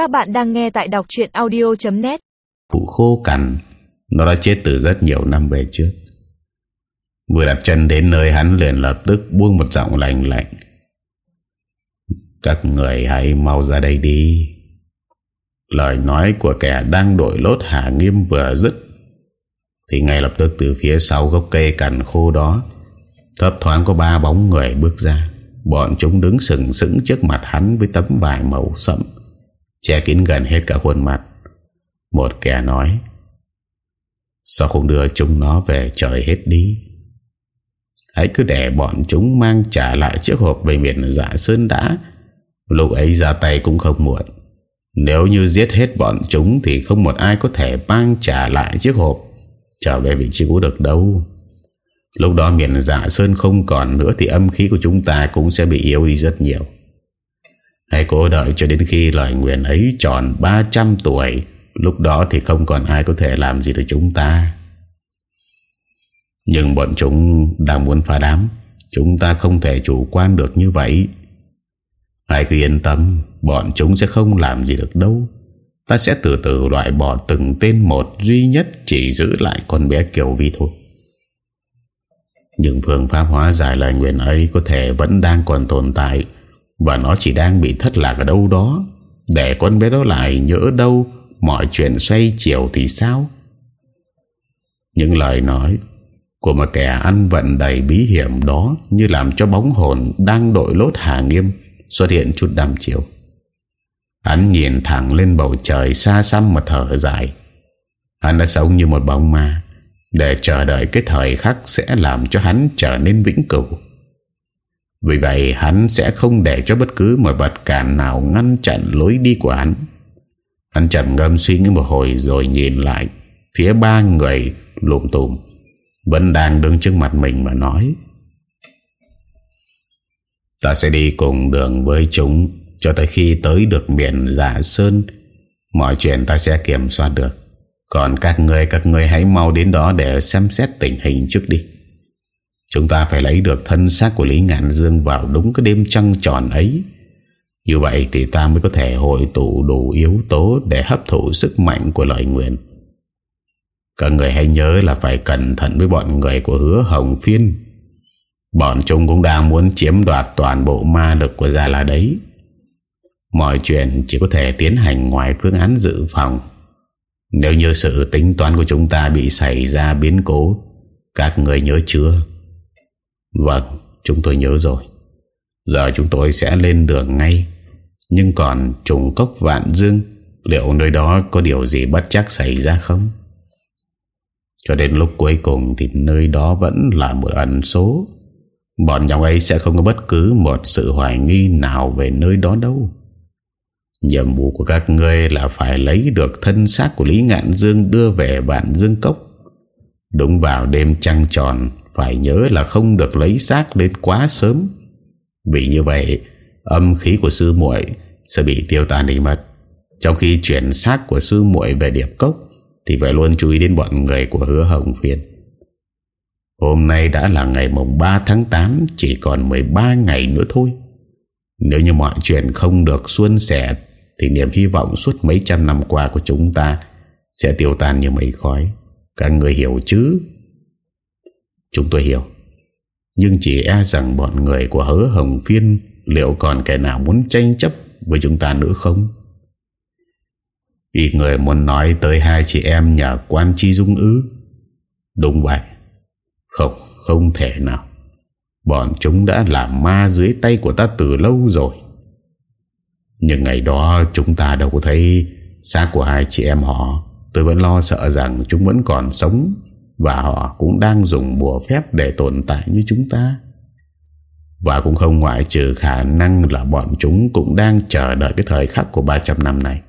Các bạn đang nghe tại đọc chuyện audio.net Cụ khô cằn, Nó đã chết từ rất nhiều năm về trước. Vừa đặt chân đến nơi hắn liền lập tức buông một giọng lạnh lạnh. Các người hãy mau ra đây đi. Lời nói của kẻ đang đổi lốt hạ nghiêm vừa dứt, Thì ngay lập tức từ phía sau gốc cây cằn khô đó, Thấp thoáng có ba bóng người bước ra. Bọn chúng đứng sừng sững trước mặt hắn với tấm vải màu sậm. Che kín gần hết cả khuôn mặt. Một kẻ nói, Sao không đưa chúng nó về trời hết đi? Hãy cứ để bọn chúng mang trả lại chiếc hộp về miền dạ sơn đã. Lúc ấy ra tay cũng không muộn. Nếu như giết hết bọn chúng Thì không một ai có thể mang trả lại chiếc hộp Trở về vị trí cũ được đâu. Lúc đó miền dạ sơn không còn nữa Thì âm khí của chúng ta cũng sẽ bị yếu đi rất nhiều. Hãy cố đợi cho đến khi lời nguyện ấy tròn 300 tuổi. Lúc đó thì không còn ai có thể làm gì được chúng ta. Nhưng bọn chúng đang muốn phá đám. Chúng ta không thể chủ quan được như vậy. Hãy cứ yên tâm, Bọn chúng sẽ không làm gì được đâu. Ta sẽ từ từ loại bỏ từng tên một Duy nhất chỉ giữ lại con bé Kiều Vi thôi. Những phương pháp hóa giải lời nguyện ấy Có thể vẫn đang còn tồn tại. Và nó chỉ đang bị thất lạc ở đâu đó. Để con bé đó lại nhớ đâu Mọi chuyện xoay chiều thì sao? Những lời nói Của một kẻ ăn vận đầy bí hiểm đó Như làm cho bóng hồn Đang đội lốt hà nghiêm Xuất hiện chút đam chiều. Hắn nhìn thẳng lên bầu trời Xa xăm mà thở dài. Hắn đã sống như một bóng ma. Để chờ đợi cái thời khắc Sẽ làm cho hắn trở nên vĩnh cửu. Vì vậy, hắn sẽ không để cho bất cứ một vật cản nào ngăn chặn lối đi của hắn. Hắn chậm ngâm suy nghĩ một hồi rồi nhìn lại Phía ba người lụm tùm, Vẫn đang đứng trước mặt mình mà nói, Ta sẽ đi cùng đường với chúng Cho tới khi tới được miền giả Sơn. Mọi chuyện ta sẽ kiểm soát được. Còn các người Các người hãy mau đến đó để xem xét tình hình trước đi. Chúng ta phải lấy được thân xác của Lý Ngạn Dương Vào đúng cái đêm trăng tròn ấy như vậy thì ta mới có thể hội tụ đủ yếu tố để hấp thụ sức mạnh của lời nguyện. Các người hãy nhớ là phải cẩn thận với bọn người của hứa hồng phiên. Bọn chúng cũng đang muốn chiếm đoạt toàn bộ ma lực của Gia La đấy. Mọi chuyện chỉ có thể tiến hành ngoài phương án dự phòng. Nếu như sự tính toán của chúng ta bị xảy ra biến cố, các người nhớ chưa? Vâng, chúng tôi nhớ rồi. Giờ chúng tôi sẽ lên đường ngay Nhưng còn trùng cốc vạn dương Liệu nơi đó có điều gì bất chắc xảy ra không? Cho đến lúc cuối cùng Thì nơi đó vẫn là một ẩn số Bọn nhóm ấy sẽ không có bất cứ Một sự hoài nghi nào Về nơi đó đâu Nhiệm vụ của các ngươi là phải lấy được thân xác của Lý Ngạn Dương đưa về vạn dương cốc. Đúng vào đêm trăng tròn, phải nhớ là không được lấy xác đến quá sớm. Vì như vậy, Âm khí của sư muội Sẽ bị tiêu tan đi mất. Trong khi chuyển xác của sư muội về điệp cốc, Thì phải luôn chú ý đến bọn người của hứa hồng phiên. Hôm nay đã là ngày mùng 3 tháng 8 Chỉ còn 13 ngày nữa thôi. Nếu như mọi chuyện không được xuân sẻ, Thì niềm hy vọng suốt mấy trăm năm qua của chúng ta Sẽ tiêu tan như mây khói. Các người hiểu chứ? Chúng tôi hiểu. Nhưng chỉ e rằng bọn người của hứa hồng phiên Liệu còn kẻ nào muốn tranh chấp với chúng ta nữa không? Ít người muốn nói tới hai chị em nhà quan chi dung ứ. Đúng vậy. Không, không thể nào. Bọn chúng đã làm ma dưới tay của ta từ lâu rồi. Nhưng ngày đó chúng ta đâu có thấy xác của hai chị em họ. Tôi vẫn lo sợ rằng chúng vẫn còn sống và họ cũng đang dùng bùa phép để tồn tại như chúng ta. Và cũng không ngoại trừ khả năng là bọn chúng cũng đang chờ đợi cái thời khắc của 300 năm này.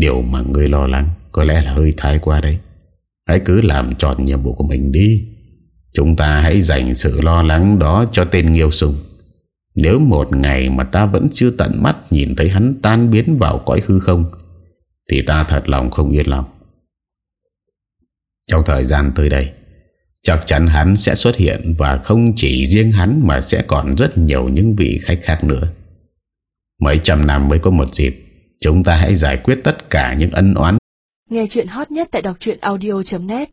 Điều mà ngươi lo lắng có lẽ là hơi thái quá đấy. Hãy cứ làm tròn nhiệm vụ của mình đi. Chúng ta hãy dành sự lo lắng đó cho tên Nghiêu Sùng. Nếu một ngày mà ta vẫn chưa tận mắt nhìn thấy hắn tan biến vào cõi hư không, Thì ta thật lòng không yên lòng trong thời gian tới đây, Chắc chắn hắn sẽ xuất hiện Và không chỉ riêng hắn Mà sẽ còn rất nhiều những vị khách khác nữa. Mấy trăm năm mới có một dịp, Chúng ta hãy giải quyết tất cả những ân oán. Nghe chuyện hot nhất tại đọc audio.net